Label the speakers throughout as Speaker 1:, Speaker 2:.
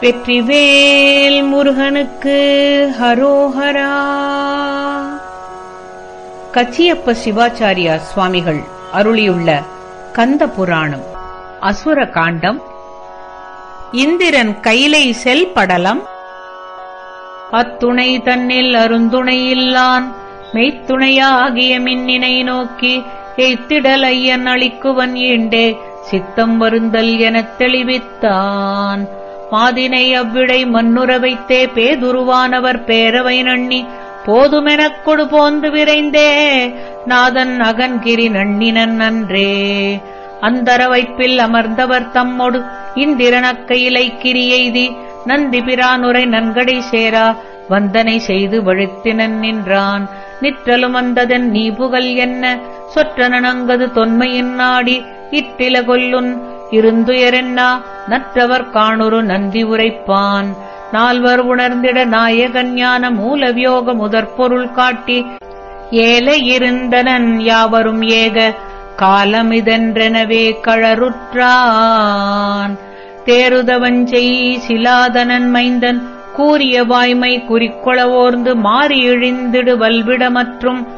Speaker 1: வெற்றிவேல் முருகனுக்கு ஹரோஹரா. கச்சியப்ப சிவாச்சாரியா சுவாமிகள் அருளியுள்ள கந்த புராணம் அசுர காண்டம் இந்திரன் கைலை செல் படலம் அத்துணை தன்னில் அருந்துணையில்லான் மெய்த்துணையாகிய மின்னினை நோக்கி எய்த்திடல் ஐயன் அளிக்குவன் ஈண்டே சித்தம் வருந்தல் எனத் தெளிவித்தான். மாதினை அவ்விடை மண்ணுற வைத்தே பேதுருவானவர் பேரவை நண்ணி போதுமெனக் கொடு போந்து விரைந்தே நாதன் அகன்கிரி நண்ணினன் நன்றே. அந்தர வைப்பில் அமர்ந்தவர் தம்மொடு இந்திரனக்கையிலை கிரியெய்தி நந்தி பிரானுரை நன்கடை சேரா வந்தனை செய்து வழுத்தினன் நின்றான். நிற்றலும் வந்ததன் நீ புகழ் என்ன சொற்றனங்கது தொன்மையின் நாடி இட்டில கொல்லுன் இருந்துயரென்னா நற்றவர் காணுரு நந்தி உரைப்பான். நால்வர் உணர்ந்திட நாயகன் ஞான மூலவியோக முதற்பொருள் காட்டி ஏல இருந்தனன் யாவரும் ஏக காலமிதென்றெனவே கழருற்றான் தேருதவஞ்செய் சிலாதனன் மைந்தன் கூறிய வாய்மை குறிக்கொளவோர்ந்து மாறி இழிந்திடு வல்விட மற்றும்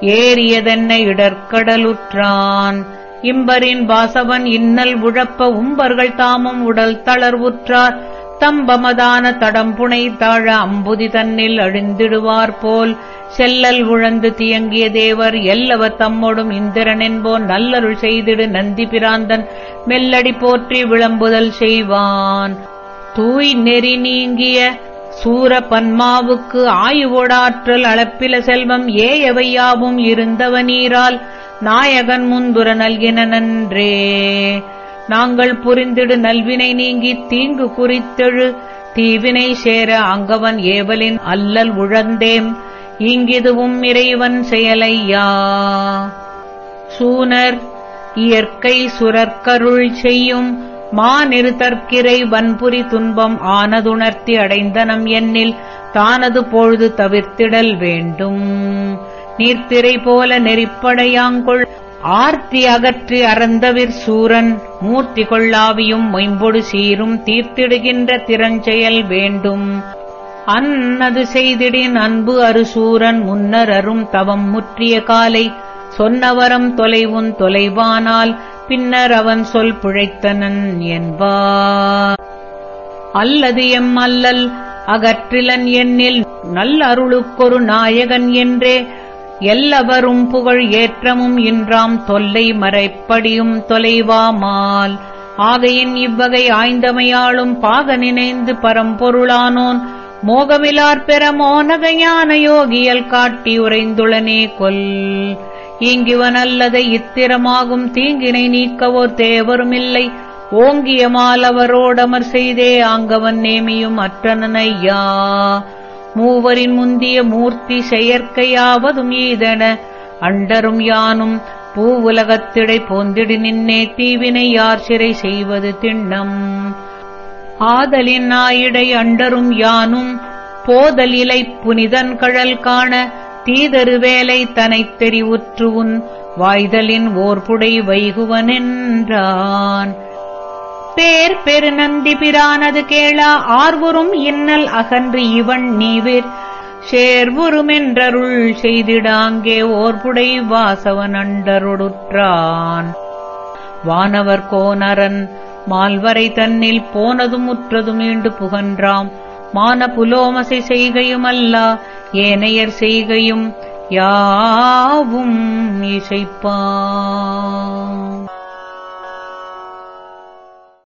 Speaker 1: ஏறியதென்னை இடர்கடலுற்றான். இம்பரின் வாசவன் இன்னல் உழப்ப உம்பர்கள் தாமும் உடல் தளர்வுற்றார் தம்பமதான தடம்புனை தாழ அம்புதி தன்னில் அழிந்திடுவார் போல். செல்லல் உழந்து தியங்கிய தேவர் எல்லவர் தம்மோடும் இந்திரன் என்போன் நல்லருள் செய்திடு நந்தி பிராந்தன். மெல்லடி போற்றி விளம்புதல் செய்வான். தூய் நெறி நீங்கிய சூர பன்மாவுக்கு ஆயுவோடாற்றல் அளப்பில செல்வம் ஏயவையாவும் இருந்தவனீரால் நாயகன் முந்துர நல்கின நன்றே. நாங்கள் புரிந்திடு நல்வினை நீங்கி தீங்கு குறித்தெழு. தீவினை சேர அங்கவன் ஏவலின் அல்லல் உழந்தேம். இங்கிதுவும் இறைவன் செயலையா. சூனர் இயற்கை சுரற்கருள் செய்யும். மாநிறுத்தற்கிரை வன்புரி துன்பம் ஆனதுணர்த்தி அடைந்தனம் என்னில். தானது பொழுது தவிர்த்திடல் வேண்டும். நீர்த்திரை போல நெறிப்படையாங்கொள். ஆர்த்தி அகற்றி அறந்தவிர் சூரன் மூர்த்தி கொள்ளாவியும் மொயம்பொடு சீரும் தீர்த்திடுகின்ற திறஞ்செயல் வேண்டும். அன்னது செய்திடின் அன்பு அருசூரன் முன்னர் அரும் தவம் முற்றிய காலை. சொன்னவரம் தொலைவுன் தொலைவானால் பின்னர் அவன் சொல் பிழைத்தனன் என்பா. அல்லது எம் அல்லல் அகற்றிலன் எண்ணில் நல்லருளுக்கொரு நாயகன் என்றே எல்லவரும் புகழ் ஏற்றமும் இன்றாம் தொல்லை மறைப்படியும் தொலைவாமால். ஆகையின் இவ்வகை ஆய்ந்தமையாளும் பாக நினைந்து பரம்பொருளானோன். மோகமிலார் பெற மோனகையான யோகியல் காட்டி உறைந்துளனே கொல். ஈங்கிவன் இத்திரமாகும் தீங்கினை நீக்கவோ தேவருமில்லை. ஓங்கியமால் அவரோடமர் செய்தே ஆங்கவன் நேமியும் அற்றனையா மூவரின் முந்திய மூர்த்தி செயற்கையாவதும் ஈதன. அண்டரும் யானும் பூவுலகத்திடை போந்திடு நின்னே தீவினை யார் சிறை செய்வது திண்ணம். ஆதலின் ஆயிடை அண்டரும் யானும் போதலிலை புனிதன் கழல் காண தீதரு வேலை தனைத் தெரிவுற்று உன் வாய்தலின் ஓர்புடை வைகுவனென்றான். பேர் பெருநந்தி பிரானது கேளா. ஆர்வரும் இன்னல் அகன்று இவன் நீவிர். சேர்வுருமென்றருள் செய்திடாங்கே ஓர்புடை வாசவன் அண்டருடுற்றான். வானவர் கோனரன் மால்வரை தன்னில் போனதும் உற்றதும் மீண்டு புகன்றாம். மான புலோமசை செய்கையுமல்லா ஏனையர் செய்கையும் யாவும் இசைப்பா